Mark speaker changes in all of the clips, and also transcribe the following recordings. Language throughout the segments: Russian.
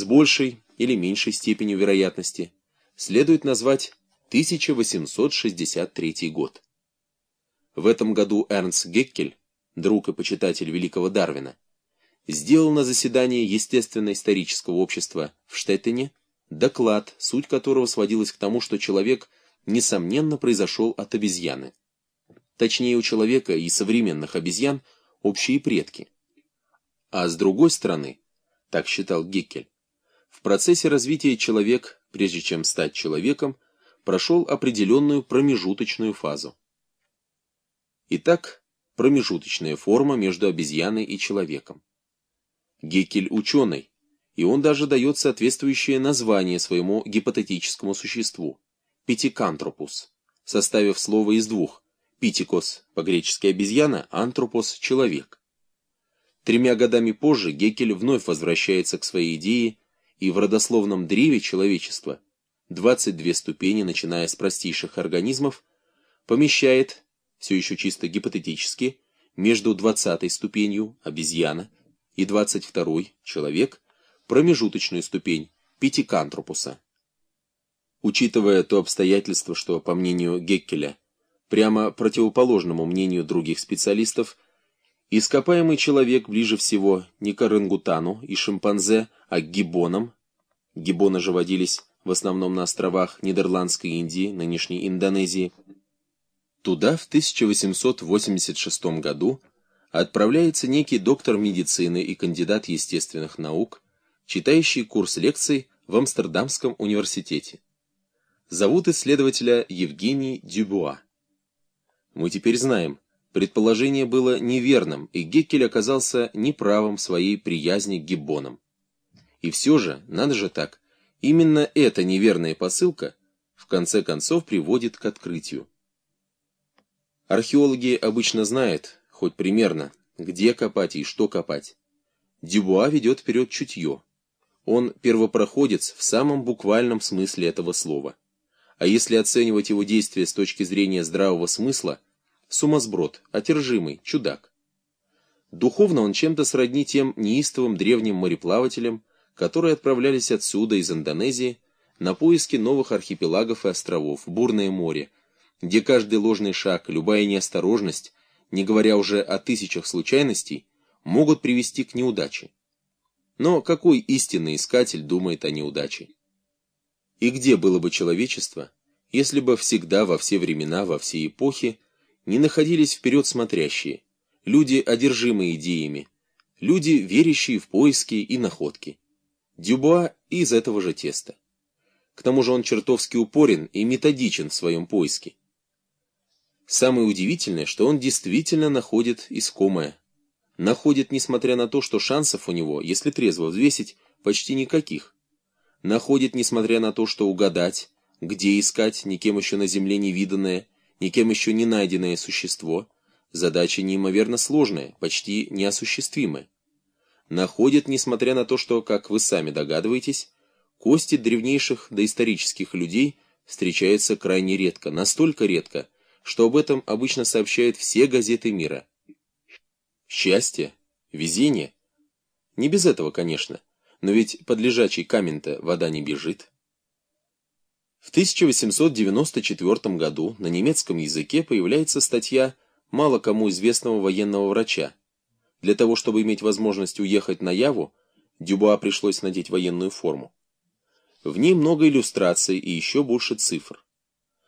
Speaker 1: с большей или меньшей степенью вероятности, следует назвать 1863 год. В этом году Эрнст Геккель, друг и почитатель великого Дарвина, сделал на заседании Естественно-исторического общества в Штеттене доклад, суть которого сводилась к тому, что человек, несомненно, произошел от обезьяны. Точнее, у человека и современных обезьян общие предки. А с другой стороны, так считал Геккель, в процессе развития человек, прежде чем стать человеком, прошел определенную промежуточную фазу. Итак, промежуточная форма между обезьяной и человеком. Геккель ученый, и он даже дает соответствующее название своему гипотетическому существу – пятикантропус, составив слово из двух – питикос по-гречески обезьяна, антропос – человек. Тремя годами позже Геккель вновь возвращается к своей идее и в родословном древе человечества 22 ступени, начиная с простейших организмов, помещает, все еще чисто гипотетически, между 20 ступенью, обезьяна, и 22 человек, промежуточную ступень, пятикантропуса. Учитывая то обстоятельство, что, по мнению Геккеля, прямо противоположному мнению других специалистов, ископаемый человек ближе всего не к орангутану и шимпанзе, а к гиббонам, гиббоны же водились в основном на островах Нидерландской Индии, нынешней Индонезии, туда в 1886 году отправляется некий доктор медицины и кандидат естественных наук, читающий курс лекций в Амстердамском университете. Зовут исследователя Евгений Дюбуа. Мы теперь знаем, предположение было неверным, и Геккель оказался неправым в своей приязни к гиббонам. И все же, надо же так, именно эта неверная посылка в конце концов приводит к открытию. Археологи обычно знают, хоть примерно, где копать и что копать. Дюбуа ведет вперед чутье. Он первопроходец в самом буквальном смысле этого слова. А если оценивать его действия с точки зрения здравого смысла, сумасброд, отержимый, чудак. Духовно он чем-то сродни тем неистовым древним мореплавателям, которые отправлялись отсюда, из Индонезии, на поиски новых архипелагов и островов, бурное море, где каждый ложный шаг, любая неосторожность, не говоря уже о тысячах случайностей, могут привести к неудаче. Но какой истинный искатель думает о неудаче? И где было бы человечество, если бы всегда, во все времена, во все эпохи, не находились вперед смотрящие, люди, одержимые идеями, люди, верящие в поиски и находки? Дюбуа из этого же теста. К тому же он чертовски упорен и методичен в своем поиске. Самое удивительное, что он действительно находит искомое. Находит, несмотря на то, что шансов у него, если трезво взвесить, почти никаких. Находит, несмотря на то, что угадать, где искать никем еще на земле не виданное, никем еще не найденное существо, задача неимоверно сложная, почти неосуществимая находит, несмотря на то, что, как вы сами догадываетесь, кости древнейших доисторических людей встречаются крайне редко, настолько редко, что об этом обычно сообщают все газеты мира. Счастье? Везение? Не без этого, конечно, но ведь под лежачий камень-то вода не бежит. В 1894 году на немецком языке появляется статья мало кому известного военного врача, для того, чтобы иметь возможность уехать на Яву, Дюбуа пришлось надеть военную форму. В ней много иллюстраций и еще больше цифр.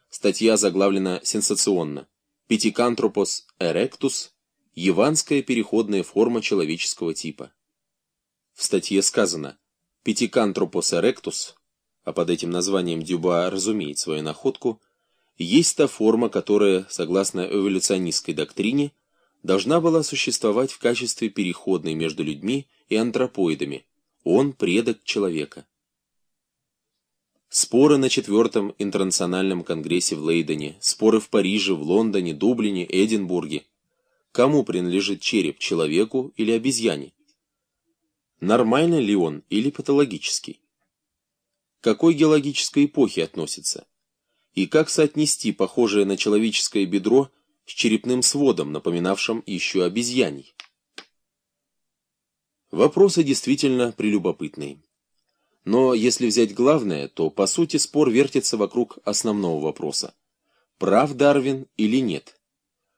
Speaker 1: Статья заглавлена сенсационно «Пятикантропос эректус» – яванская переходная форма человеческого типа. В статье сказано «Пятикантропос эректус», а под этим названием Дюбуа разумеет свою находку, есть та форма, которая, согласно эволюционистской доктрине, должна была существовать в качестве переходной между людьми и антропоидами. Он предок человека. Споры на четвертом интернациональном конгрессе в Лейдене, споры в Париже, в Лондоне, Дублине, Эдинбурге. Кому принадлежит череп, человеку или обезьяне? Нормальный ли он или патологический? Какой геологической эпохе относится? И как соотнести похожее на человеческое бедро с черепным сводом, напоминавшим еще обезьяний. Вопросы действительно прелюбопытные. Но если взять главное, то по сути спор вертится вокруг основного вопроса. Прав Дарвин или нет?